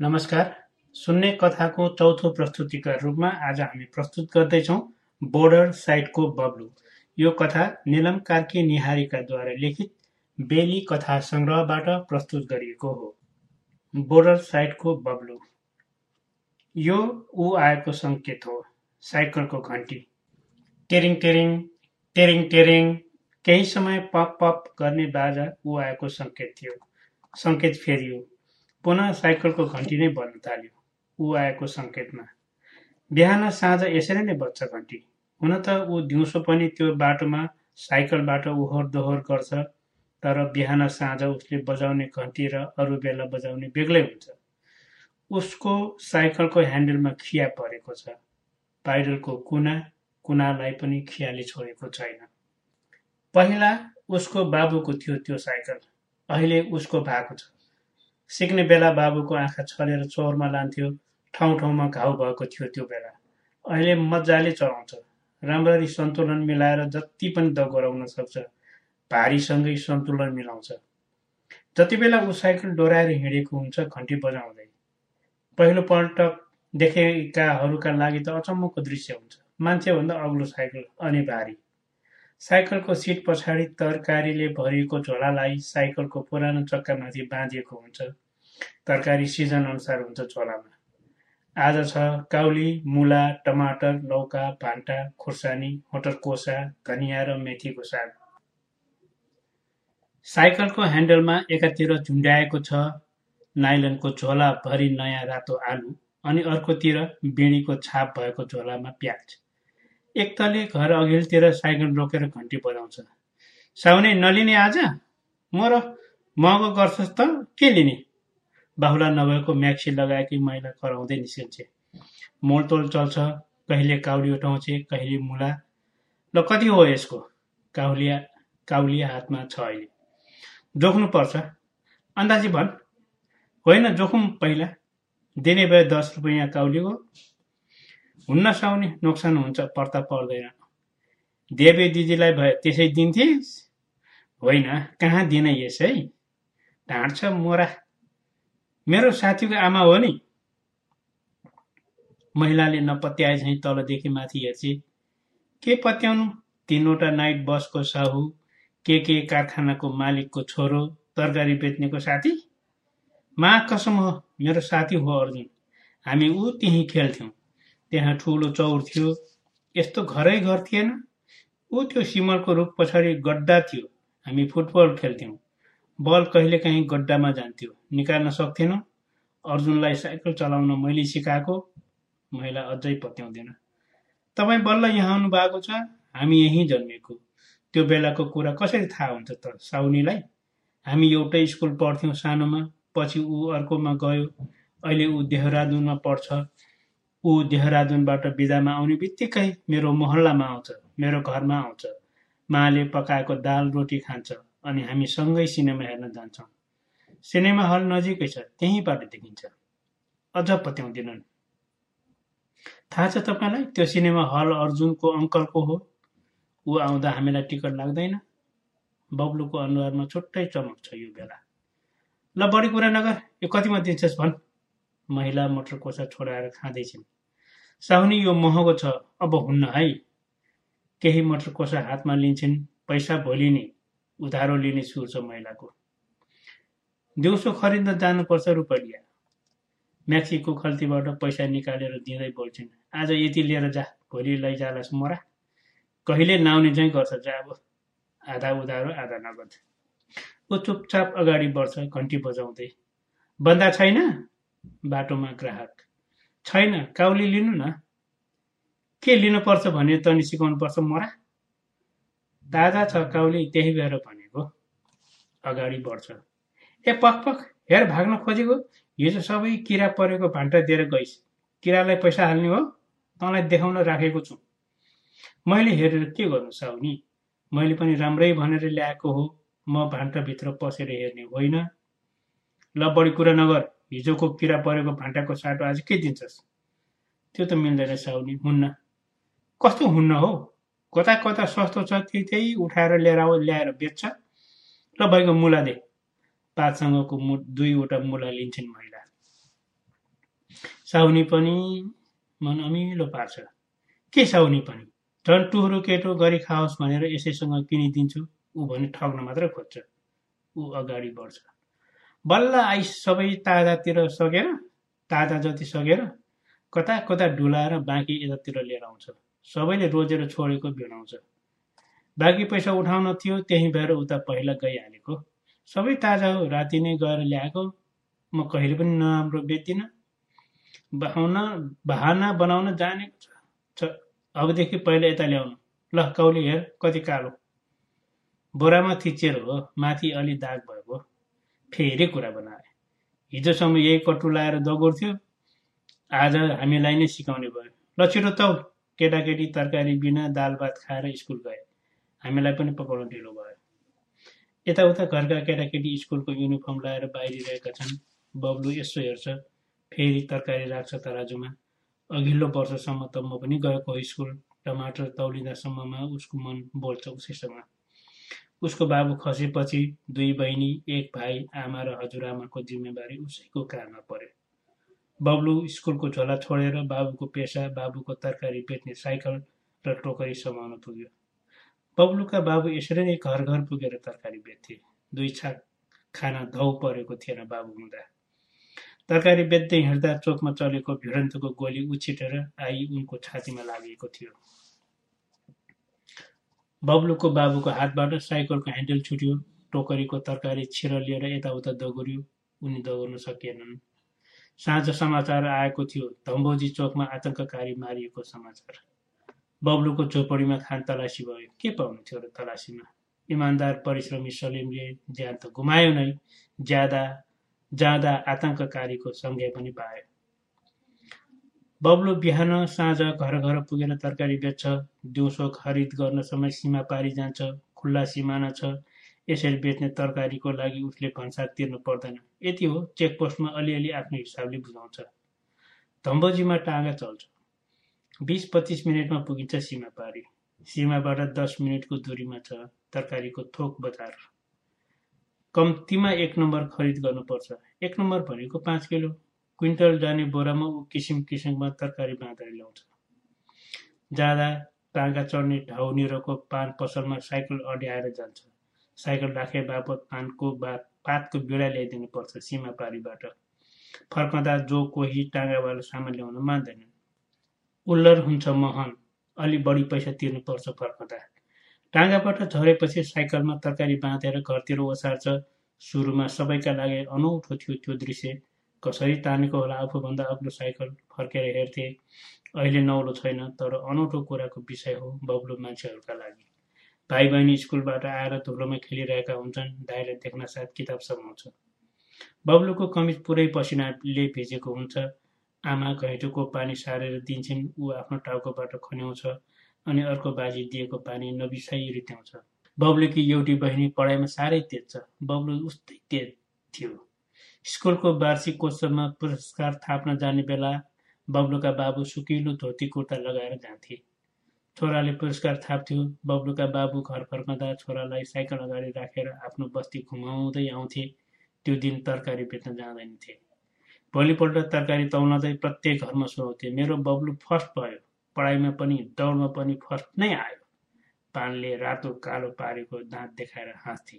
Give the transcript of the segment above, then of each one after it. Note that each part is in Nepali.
नमस्कार। सुन्ने कथाको चौथो प्रस्तुतिका रूपमा आज हामी प्रस्तुत गर्दैछौँ बोर्डर साइडको बब्लु। यो कथा निलम कार्की निहारिकाद्वारा लिखित बेली कथा सङ्ग्रहबाट प्रस्तुत गरिएको हो। बोर्डर साइडको बब्लु। यो ऊ आएको सङ्केत हो। साइकलको घन्टी। टेरिङ टेरिङ टेरिङ टेरिङ। केही समय पप पप गर्ने बाजा ऊ आएको सङ्केत थियो। सङ्केत फेरियो। पुनः साइकलको घन्टी नै बन्न थाल्यो। ऊ आएको सङ्केतमा। बिहान साँझ यसरी नै बज्छ घन्टी। हुन त ऊ दिउँसो पनि त्यो बाटोमा साइकलबाट उहोर दोहोर गर्छ तर बिहान साँझ उसले बजाउने घन्टी र अरू बेला बजाउने बेग्लै हुन्छ। उसको साइकलको ह्यान्डलमा खिया परेको छ। पाइडलको कुना कुनालाई पनि खियाले छोडेको छैन। पहिला उसको बाबुको थियो त्यो साइकल। अहिले उसको भएको छ। सिक्ने बेला बाबुको आँखा छलेर चौरमा लान्थ्यो ठाउँ ठाउँमा घाउ भएको थियो त्यो बेला। अहिले मजाले चलाउँछ। राम्ररी सन्तुलन मिलाएर जति पनि दगोराउन सक्छ भारीसँगै सन्तुलन मिलाउँछ। जति बेला ऊ साइकल डोराएर हिँडेको हुन्छ घन्टी बजाउँदै। पहिलोपल्ट देखेकाहरूका लागि त अचम्मको दृश्य हुन्छ। मान्छेभन्दा अग्लो साइकल अनि भारी। साइकलको सिट पछाडि तरकारीले भरिएको झोलालाई साइकलको पुरानो चक्कामाथि बाँधिएको हुन्छ। तरकारी सिजन अनुसार हुन्छ झोलामा। आज छ काउली मुला टमाटर लौका भान्टा खुर्सानी कोसा धनियाँ र मेथीको साग साइकलको ह्यान्डलमा एकातिर झुन्ड्याएको छ नाइलनको झोला भरि नयाँ रातो आलु अनि अर्कोतिर बिँडीको छाप भएको झोलामा प्याज। एक तले घर अघिल्तिर साइकल रोकेर घन्टी बजाउँछ। साउने नलिने आज? म र महँगो गर्छस् त के लिने? बाहुला नभएको म्याक्सी लगाएकी महिला कराउँदै निस्किन्छे। मोलतोल चल्छ कहिले काउली उठाउँछे कहिले मुला। ल कति हो यसको? काउलिया काउलिया हातमा छ अहिले। जोख्नुपर्छ। अन्दाजी भन्। होइन जोखौँ पहिला। दिने भए दस रुपियाँ काउलीको। हुन्न साउने नोक्सान हुन्छ पर्ता पर्दैन। देवी दिदीलाई भए त्यसै दिन्थिस् होइन। कहाँ दिन यसै ढाँट्छ मोरा। मेरो साथीको आमा हो नि। महिलाले नपत्याए झैँ तलदेखि माथि हेर्छे के पत्याउनु? तिनवटा नाइट बसको साहु के के कारखानाको मालिकको छोरो तरकारी बेच्नेको साथी? मा कसम हो मेरो साथी हो अर्जुन। हामी ऊ त्यहीँ खेल्थ्यौँ। त्यहाँ ठुलो चौर थियो। यस्तो घरै घर थिएन। ऊ त्यो सिमलको रुख पछाडि गड्डा थियो। हामी फुटबल खेल्थ्यौँ। बल कहिलेकाहीँ गड्डामा जान्थ्यो। निकाल्न सक्थेनौँ। अर्जुनलाई साइकल चलाउन मैले सिकाएको। महिला अझै पत्याउँदैन। तपाईँ बल्ल यहाँ आउनु भएको छ। हामी यहीँ जन्मेको। त्यो बेलाको कुरा कसरी थाहा हुन्छ त साउनीलाई? हामी एउटै स्कुल पढ्थ्यौँ सानोमा। पछि ऊ अर्कोमा गयो। अहिले ऊ देहरादुनमा पढ्छ। ऊ देहरादुनबाट बिदामा आउने बित्तिकै मेरो मोहल्लामा आउँछ मेरो घरमा आउँछ। माले पकाएको दाल रोटी खान्छ अनि हामी सँगै सिनेमा हेर्न जान्छौँ। सिनेमा हल नजिकै छ त्यहीँबाट देखिन्छ। अझ पत्याउँदैनन्। थाहा छ तपाईँलाई त्यो सिनेमा हल अर्जुनको अङ्कलको हो? ऊ आउँदा हामीलाई टिकट लाग्दैन। बब्लुको अनुहारमा छुट्टै चमक छ यो बेला। ल बढी कुरा नगर यो कतिमा दिन्छस् भन्? महिला मोटर कोसा छोडाएर खाँदैछिन्। साहुनी यो महँगो छ। अब हुन्न है। केही मोटर कोसा हातमा लिन्छन्। पैसा भोलि नै उधारो लिने सुर छ महिलाको। दिउँसो खरिद जानुपर्छ रुपैयाँ। म्याक्सीको खल्तीबाट पैसा निकालेर दिँदै बोल्छिन्। आज यति लिएर जा भोलि लैजालास् मोरा। कहिले नाउने चाहिँ गर्छ जा अब। आधा उधारो आधा नगद। ऊ चुपचाप अगाडि बढ्छ घन्टी बजाउँदै। बन्दा छैन? बाटोमा ग्राहक। छैन काउली लिनु न। के लिनुपर्छ भने तनी सिकाउनुपर्छ मरा? दादा छ काउली त्यही भएर भनेको। अगाडि बढ्छ। ए पख पख हेर भाग्न खोजेको। हिजो सबै किरा परेको भान्टा दिएर गइस्। किरालाई पैसा हाल्ने हो? तँलाई देखाउन राखेको छु। मैले हेरेर के गर्नु साउनी? मैले पनि राम्रै भनेर ल्याएको हो। म भान्टाभित्र पसेर हेर्ने होइन। ल बढी कुरा नगर। हिजोको किरा परेको भान्टाको साटो आज के दिन्छस्? त्यो त मिल्दैन साउनी हुन्न। कस्तो हुन्न हो? कता कता सस्तो छ त्यही त्यही उठाएर लिएर ल्याएर बेच्छ। र भएको मुला दे। पातसँगको मु दुईवटा मुला लिन्छन् महिला। साउनी पनि मन अमिलो पार्छ। के साउनी पनि? झन् टुहरू केटो गरी खाओस् भनेर यसैसँग किनिदिन्छु। ऊ भने ठग्न मात्रै खोज्छ। ऊ अगाडि बढ्छ। बल्ल आइस सबै ताजातिर सकेर ताजा जति सकेर कता कता डुलाएर बाँकी यतातिर लिएर आउँछ। सबैले रोजेर छोडेको भिडाउँछ बाँकी पैसा उठाउन थियो त्यही भएर उता पहिला गइहालेको। सबै ताजा हो राति नै गएर ल्याएको। म कहिले पनि नराम्रो बेच्दिनँ बहाउन बहाना बनाउन जानेको छ। अबदेखि पहिला यता ल्याउनु। ल कौली हेर कति कालो। बोरामा थिचेर हो माथि अलि दाग भएको फेरि कुरा बनाए। हिजोसम्म यही कटु लाएर दगुर्थ्यो। आज हामीलाई नै सिकाउने भयो। ल छिटो तौ केटाकेटी तरकारी बिना दाल भात खाएर स्कुल गए। हामीलाई पनि पकाउन ढिलो भयो। यताउता घरका केटाकेटी स्कुलको युनिफर्म लगाएर बाहिरिरहेका छन्। बब्लु यसो हेर्छ फेरि तरकारी राख्छ तराजुमा। अघिल्लो वर्षसम्म त म पनि गएको स्कुल टमाटर तौलिँदासम्ममा उसको मन बोल्छ उसैसँग। उसको बाबु खसेपछि दुई बहिनी एक भाइ आमा र हजुरआमाको जिम्मेवारी उसैको कारमा पर्यो बब्लु स्कुलको झोला छोडेर बाबुको पेसा बाबुको तरकारी बेच्ने साइकल र टोकरी समाउन पुग्यो। बब्लुका बाबु यसरी नै घर घर पुगेर तरकारी बेच्थे। दुई छाक खाना धौ परेको थिएन बाबु हुँदा। तरकारी बेच्दै हिँड्दा चोकमा चलेको भिडन्तको गोली उछिटेर आई उनको छातीमा लागेको थियो। बब्लुको बाबुको हातबाट साइकलको ह्यान्डल छुट्यो टोकरीको तरकारी छिर लिएर यताउता दगुर्यो। उनी दगुर्न सकेनन्। साँझ समाचार आएको थियो। धम्बोजी चोकमा आतङ्ककारी मारिएको समाचार। बब्लुको झोपडीमा खान तलासी भयो। के पाउनु थियो र तलासीमा? इमान्दार परिश्रमी सलिमले ज्यान त गुमायो नै। ज्यादा जाँदा आतङ्ककारीको सङ्घ्य पनि पायो। बब्लु बिहान साँझ घर घर पुगेर तरकारी बेच्छ दिउँसो खरिद गर्न समय सीमा पारी जान्छ खुल्ला सिमाना छ। यसरी बेच्ने तरकारीको लागि उसले भन्सार तिर्नु पर्दैन। यति हो चेकपोस्टमा अलिअलि आफ्नो हिसाबले बुझाउँछ। धम्बोजीमा टाँगा चल्छ। बिस पच्चिस मिनटमा पुगिन्छ सीमा पारी। सीमाबाट दस मिनटको दूरीमा छ तरकारीको थोक बजार। कम्तीमा एक नम्बर खरिद गर्नुपर्छ। एक नम्बर भनेको पाँच किलो। क्विन्टल जाने बोरामा ऊ किसिम किसिममा तरकारी बाँधेर ल्याउँछ जाँदा टाँगा चढ्ने ढाउनिरको पान पसलमा साइकल अड्याएर जान्छ। साइकल राखे बापत पानको बा पातको बिडा ल्याइदिनु पर्छ सीमा पारीबाट। फर्कँदा जो कोही टाँगावाला सामान ल्याउन मान्दैनन् उल्लर हुन्छ महन अलि बढी पैसा तिर्नुपर्छ फर्कँदा। टाँगाबाट झरेपछि साइकलमा तरकारी बाँधेर घरतिर ओसार्छ। सुरुमा सबैका लागि अनौठो थियो त्यो दृश्य। कसरी तानेको होला आफूभन्दा अग्लो साइकल फर्केर हेर्थे। अहिले नौलो छैन तर अनौठो कुराको विषय हो बब्लु मान्छेहरूका लागि। भाइ बहिनी स्कुलबाट आएर धुलोमा खेलिरहेका हुन्छन् दाइले देख्न साथ किताब समाउँछ। बब्लुको कमिज पुरै पसिनाले भिजेको हुन्छ। आमा घैँटोको पानी सारेर दिन्छन् ऊ आफ्नो टाउकोबाट खन्याउँछ अनि अर्को बाजी दिएको पानी नबिसाइ रित्याउँछ। बब्लुकी एउटी बहिनी पढाइमा साह्रै तेज छ। बब्लु उस्तै तेज थियो। स्कुलको वार्षिकोत्सवमा पुरस्कार थाप्न जाने बेला बब्लुका बाबु सुकिलो धोती कुर्ता लगाएर जान्थे। छोराले पुरस्कार थाप्थ्यो। बब्लुका बाबु घर फर्कँदा छोरालाई साइकल अगाडि राखेर आफ्नो बस्ती घुमाउँदै आउँथे। त्यो दिन तरकारी बेच्न जाँदैनथे। भोलिपल्ट तरकारी तौलाउँदै प्रत्येक घरमा सुनाउँथे मेरो बब्लु फर्स्ट भयो। पढाइमा पनि दौडमा पनि फर्स्ट नै आयो। पानले रातो कालो पारेको दाँत देखाएर हाँस्थे।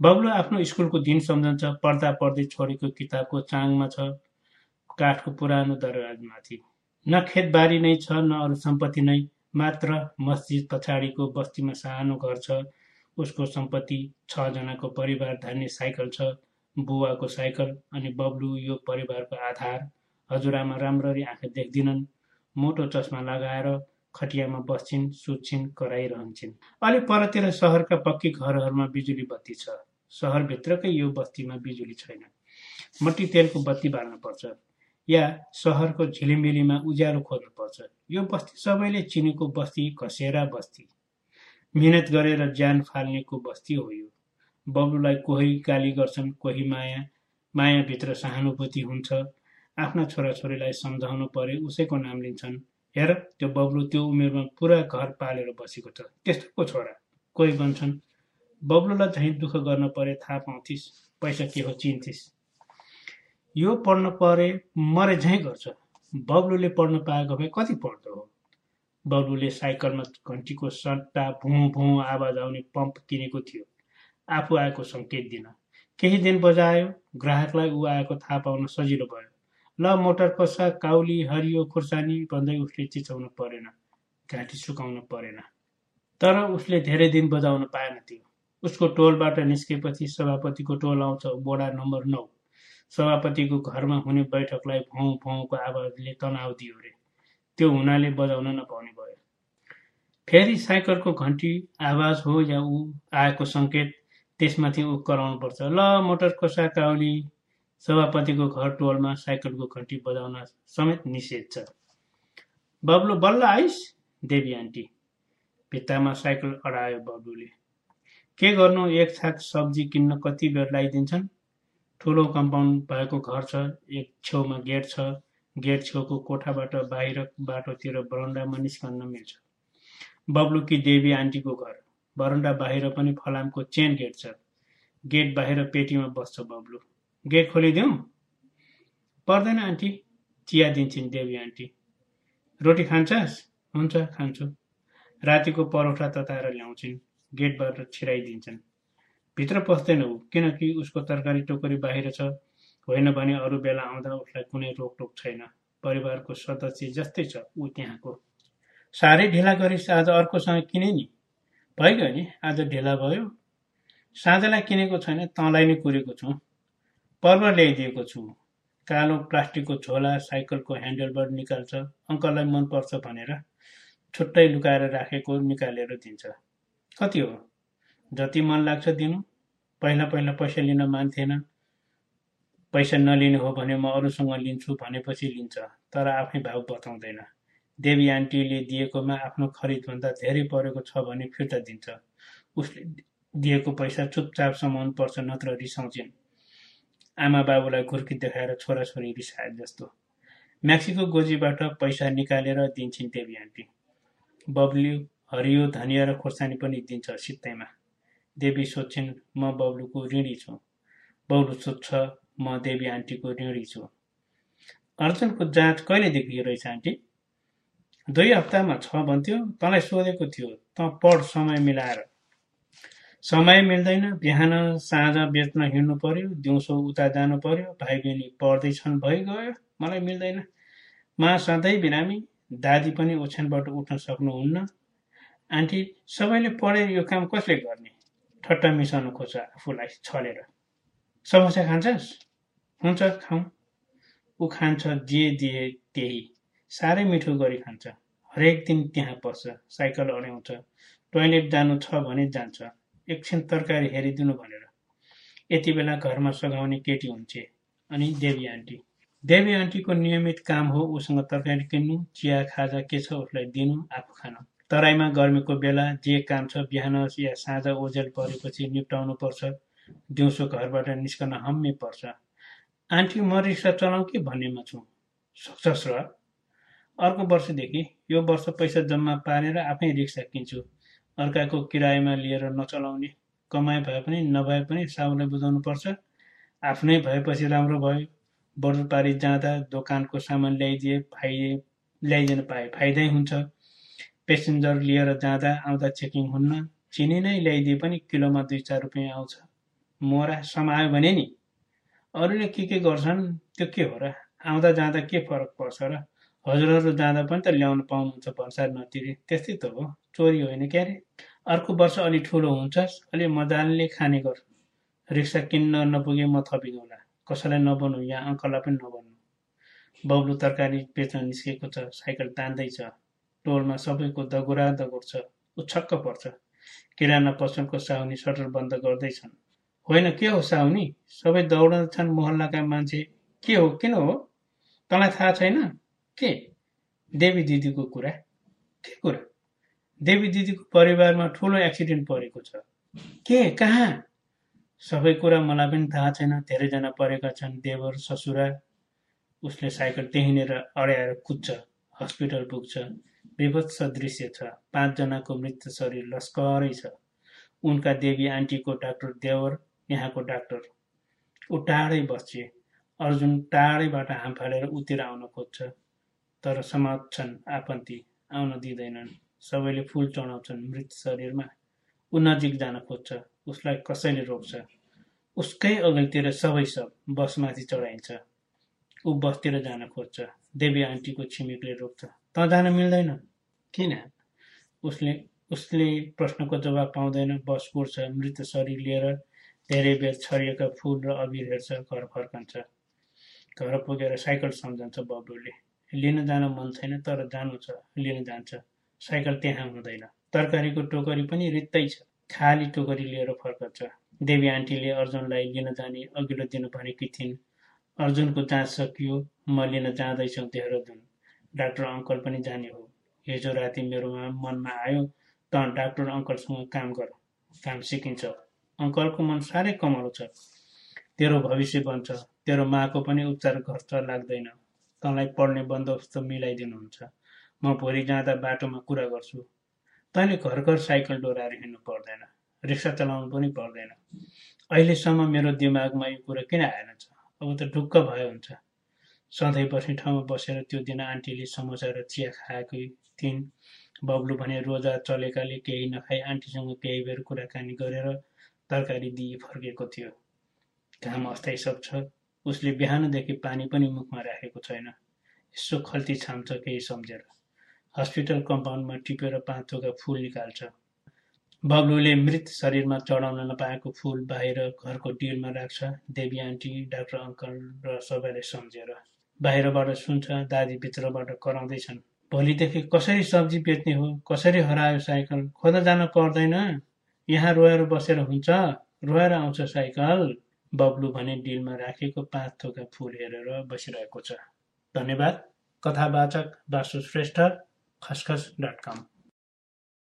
बब्लु आफ्नो स्कुलको दिन सम्झन्छ पढ्दा पढ्दै छोडेको किताबको चाङमा छ काठको पुरानो दरवाजमाथि। न खेतबारी नै छ न अरू सम्पत्ति नै मात्र मस्जिद पछाडिको बस्तीमा सानो घर छ उसको सम्पत्ति छजनाको परिवार धान्ने साइकल छ बुवाको साइकल अनि बब्लु यो परिवारको आधार। हजुरआमा राम्ररी आँखा देख्दिनन् मोटो चस्मा लगाएर खटियामा बस्छिन् सुत्छिन् कराइरहन्छन्। अलि परतिर सहरका पक्की घरहरूमा बिजुली बत्ती छ। सहरभित्रकै यो बस्तीमा बिजुली छैन। मट्टी तेलको बत्ती बाल्नुपर्छ या सहरको झिलिमिलीमा उज्यालो खोज्नुपर्छ यो बस्ती सबैले चिनेको बस्ती घसेरा बस्ती। मिहिनेत गरेर ज्यान फाल्नेको बस्ती हो यो। बब्लुलाई कोही गाली गर्छन् कोही माया। मायाभित्र सहानुभूति हुन्छ। आफ्ना छोराछोरीलाई सम्झाउनु परे उसैको नाम लिन्छन्। हेर त्यो बब्लु त्यो उमेरमा पुरा घर पालेर बसेको छ। त्यस्तो को छोरा। कोही भन्छन् बब्लुलाई झैँ दुःख गर्न परे थाहा पाउँथिस् पैसा के हो चिन्थिस्। यो पढ्न परे मरे झैँ गर्छ। बब्लुले पढ्न पाएको भए कति पढ्दो हो? बब्लुले साइकलमा घन्टीको सट्टा भुँ भुँ आवाज आउने पम्प किनेको थियो। आफू आएको सङ्केत दिन। केही दिन बजायो। ग्राहकलाई ऊ आएको थाहा पाउन सजिलो भयो। ल मोटर पसा काउली हरियो खुर्सानी भन्दै उसले चिचाउनु परेन घाँटी सुकाउनु परेन। तर उसले धेरै दिन बजाउन पाएन थियो उसको टोलबाट निस्केपछि सभापतिको टोल आउँछ बोडा नम्बर नौ। सभापतिको घरमा हुने बैठकलाई भौँ भौँको आवाजले तनाव दियो रे। त्यो हुनाले बजाउन नपाउने भयो। फेरि साइकलको घन्टी आवाज हो या ऊ आएको सङ्केत त्यसमाथि ऊ कराउनुपर्छ। ल मोटरको साकाउली सभापतिको घर टोलमा साइकलको घन्टी बजाउन समेत निषेध छ। बब्लु बल्ल आइस देवी आन्टी। भित्तामा साइकल अडायो बब्लुले। के गर्नु? एक छाक सब्जी किन्न कति बेर लगाइदिन्छन् ठुलो कम्पाउन्ड भएको घर छ एक छेउमा गेट छ। गेट छेउको कोठाबाट बाहिर बाटोतिर बरन्डामा निस्कन्न मिल्छ। बब्लु कि देवी आन्टीको घर? बरन्डा बाहिर पनि फलामको चेन गेट छ। गेट बाहिर पेटीमा बस्छ बब्लु। गेट खोलिदिउँ पर्दैन आन्टी। चिया दिन्छन् देवी आन्टी। रोटी खान्छस्? हुन्छ खान्छु। रातिको परौठा तताएर ल्याउँछिन्। गेटबाट छिराइदिन्छन्। भित्र पस्दैन ऊ किनकि उसको तरकारी टोकरी बाहिर छ। होइन भने अरू बेला आउँदा उसलाई कुनै रोकटोक छैन। परिवारको सदस्य जस्तै छ ऊ त्यहाँको। साह्रै ढिला गरिस् आज अर्कोसँग किने नि। भइगयो नि आज ढिला भयो। साँझलाई किनेको छैन तँलाई नै कुरेको छु। पर्व ल्याइदिएको छु। कालो प्लास्टिकको झोला साइकलको ह्यान्डलबाट निकाल्छ। अङ्कललाई मनपर्छ भनेर छुट्टै लुकाएर राखेको निकालेर दिन्छ। कति हो? जति मन लाग्छ दिनु। पहिला पहिला पैसा लिन मान्थेन पैसा नलिने हो भने म अरूसँग लिन्छु भनेपछि लिन्छ तर आफ्नै भाव बताउँदैन। देवी आन्टीले दिएकोमा आफ्नो खरिदभन्दा धेरै परेको छ भने फिर्ता दिन्छ। उसले दिएको पैसा चुपचाप समाउनु पर्छ नत्र रिसाउँछिन्। आमा बाबुलाई घुर्की देखाएर छोराछोरी रिसाए जस्तो। म्याक्सीको गोजीबाट पैसा निकालेर दिन्छन् देवी आन्टी। बब्लु हरियो धनिया र खोर्सानी पनि दिन्छ सित्तैमा। देवी सोध्छिन् म बब्लुको ऋणी छु। बब्लु सोध्छ म देवी आन्टीको ऋणी छु। अर्जुनको जाँच कहिलेदेखि रहेछ आन्टी? दुई हप्तामा छ भन्थ्यो तँलाई सोधेको थियो त पढ समय मिलाएर। समय मिल्दैन बिहान साँझ बेच्न हिँड्नु पर्यो दिउँसो उता जानु पर्यो भाइ बहिनी पढ्दैछन् भइगयो मलाई मिल्दैन। मा सधैँ बिरामी दादी पनि ओछ्यानबाट उठ्न सक्नुहुन्न। आन्टी सबैले पढेर यो काम कसले गर्ने? ठट्टा मिसाउन खोज्छ आफूलाई छलेर। समोसा खान्छस्? हुन्छ खाउँ। ऊ खान्छ जे दिए त्यही। साह्रै मिठो गरी खान्छ। हरेक दिन त्यहाँ पस्छ साइकल अड्याउँछ। टोइलेट जानु छ भने जान्छ। एकछिन तरकारी हेरिदिनु भनेर। यति बेला घरमा सघाउने केटी हुन्छ अनि देवी आन्टी। देवी आन्टीको नियमित काम हो उसँग तरकारी किन्नु चिया खाजा के छ उसलाई दिनु आफू खानु। तराईमा गर्मीको बेला जे काम छ बिहान या साँझ ओझेल परेपछि निप्टाउनु पर्छ। दिउँसो घरबाट निस्कन हम्मे पर्छ। आन्टी म रिक्सा चलाउँ कि भन्नेमा छु? सक्छस् र। अर्को वर्षदेखि यो वर्ष पैसा जम्मा पारेर आफै रिक्सा किन्छु। अर्काको किरायमा लिएर नचलाउने कमाए भए पनि नभए पनि साउलाई बुझाउनु पर्छ। आफ्नै भएपछि राम्रो भयो। बडुपारी जाँदा दोकानको सामान ल्याइदिए फाइ ल्याइदिन पाए फाइदै हुन्छ। पेसेन्जर लिएर जाँदा आउँदा चेकिङ हुन्न चिनी नै ल्याइदिए पनि किलोमा दुई चार रुपियाँ आउँछ। मोरा समायो भने नि। अरूले के के गर्छन् त्यो के हो र? आउँदा जाँदा के फरक पर्छ र? हजुरहरू जाँदा पनि त ल्याउनु पाउनुहुन्छ भन्सार नतिरे। त्यस्तै त हो। चोरी होइन क्यारे? अर्को वर्ष अलि ठुलो हुन्छस् अलि मजाले खाने गर। रिक्सा किन्न नपुगे म थपिदिउँला कसैलाई नबन्नु यहाँ अङ्कललाई पनि नबन्नु बब्लु तरकारी बेच्न निस्केको छ साइकल तान्दैछ टोलमा सबैको दगुरा दगुर छ उछक्क पर्छ। किराना पसलको साउनी सटर बन्द गर्दैछन्। होइन के हो साउनी? सबै दौडन्छन् मोहल्लाका मान्छे। के हो? किन हो? तँलाई थाहा छैन? के? देवी दिदीको कुरा? के कुरा? देवी दिदीको परिवारमा ठुलो एक्सिडेन्ट परेको छ। के? कहाँ? सबै कुरा मलाई पनि थाहा छैन। धेरैजना परेका छन्। देवर ससुरा उसले साइकल त्यहीँनिर अड्याएर कुद्छ हस्पिटल पुग्छ। विभत्स दृश्य छ। पाँचजनाको मृत शरीर लस्करै छ। उनका देवी आन्टीको डाक्टर देवर यहाँको डाक्टर। ऊ टाढै बस्छे। अर्जुन टाढैबाट हाम फालेर उतिर आउन खोज्छ। तर समात्छन् आफन्ती आउन दिँदैनन्। सबैले फुल चढाउँछन्। मृत शरीरमा ऊ नजिक जान खोज्छ। उसलाई कसैले रोक्छ? उसकै अघिल्तिर सबै सब बसमाथि चढाइन्छ। ऊ बसतिर जान खोज्छ। देवी आन्टीको छिमेकले रोक्छ। त जान मिल्दैन। किन? उसले उसले प्रश्नको जवाब पाउँदैन। बस कुर्छ। मृत शरीर लिएर धेरै बेर छरिएका फुल र अबिर हेर्छ घर फर्कन्छ। घर पुगेर साइकल सम्झन्छ बब्लुले लिन जान मन छैन तर जानु छ लिन जान्छ। साइकल त्यहाँ हुँदैन। तरकारीको टोकरी पनि रित्तै छ। खाली टोकरी लिएर फर्कन्छ। देवी आन्टीले अर्जुनलाई लिन जाने अघिल्लो दिन भनेकी थिइन्? अर्जुनको जाँच सकियो म लिन जाँदैछु देहरादुन। डाक्टर अङ्कल पनि जाने हो। हिजो राति मेरो मनमा आयो त डाक्टर अङ्कलसँग काम गर। काम सिकिन्छ। अङ्कलको मन साह्रै कमलो छ। तेरो भविष्य बन्छ। तेरो माको पनि उपचार खर्च लाग्दैन। तँलाई पढ्ने बन्दोबस्त मिलाइदिनुहुन्छ। म भोलि जाँदा बाटोमा कुरा गर्छु। तैँले घर घर साइकल डोराएर हिँड्नु पर्दैन। रिक्सा चलाउनु पनि पर्दैन। अहिलेसम्म मेरो दिमागमा यो कुरा किन आएन छ? अब त ढुक्क भयो हुन्छ। सधैँ बस्ने ठाउँमा बसेर त्यो दिन आन्टीले समोसा र चिया खाएकै थिइन्। बब्लु भने रोजा चलेकाले केही नखाई। आन्टीसँग केही बेर कुराकानी गरेर तरकारी दिई फर्केको थियो। घाम अस्ताइ सक्छ उसले बिहानदेखि पानी पनि मुखमा राखेको छैन। यसो खल्ती छाम्छ केही सम्झेर। हस्पिटल कम्पाउन्डमा टिपेर पाँच थोका फुल निकाल्छ। बब्लुले मृत शरीरमा चढाउन नपाएको फुल बाहिर घरको डिलमा राख्छ। देवी आन्टी डाक्टर अङ्कल र सबैले सम्झेर। बाहिरबाट सुन्छ दादी भित्रबाट कराउँदैछन्। भोलिदेखि कसरी सब्जी बेच्ने हो कसरी हरायो साइकल? खोज्न जान पर्दैन। यहाँ रोएर बसेर हुन्छ रोएर आउँछ साइकल। बब्लु भने डिलमा राखेको पाँच थोका फुल हेरेर बसिरहेको छ। धन्यवाद। कथावाचक बासु श्रेष्ठ खसखस डट कम।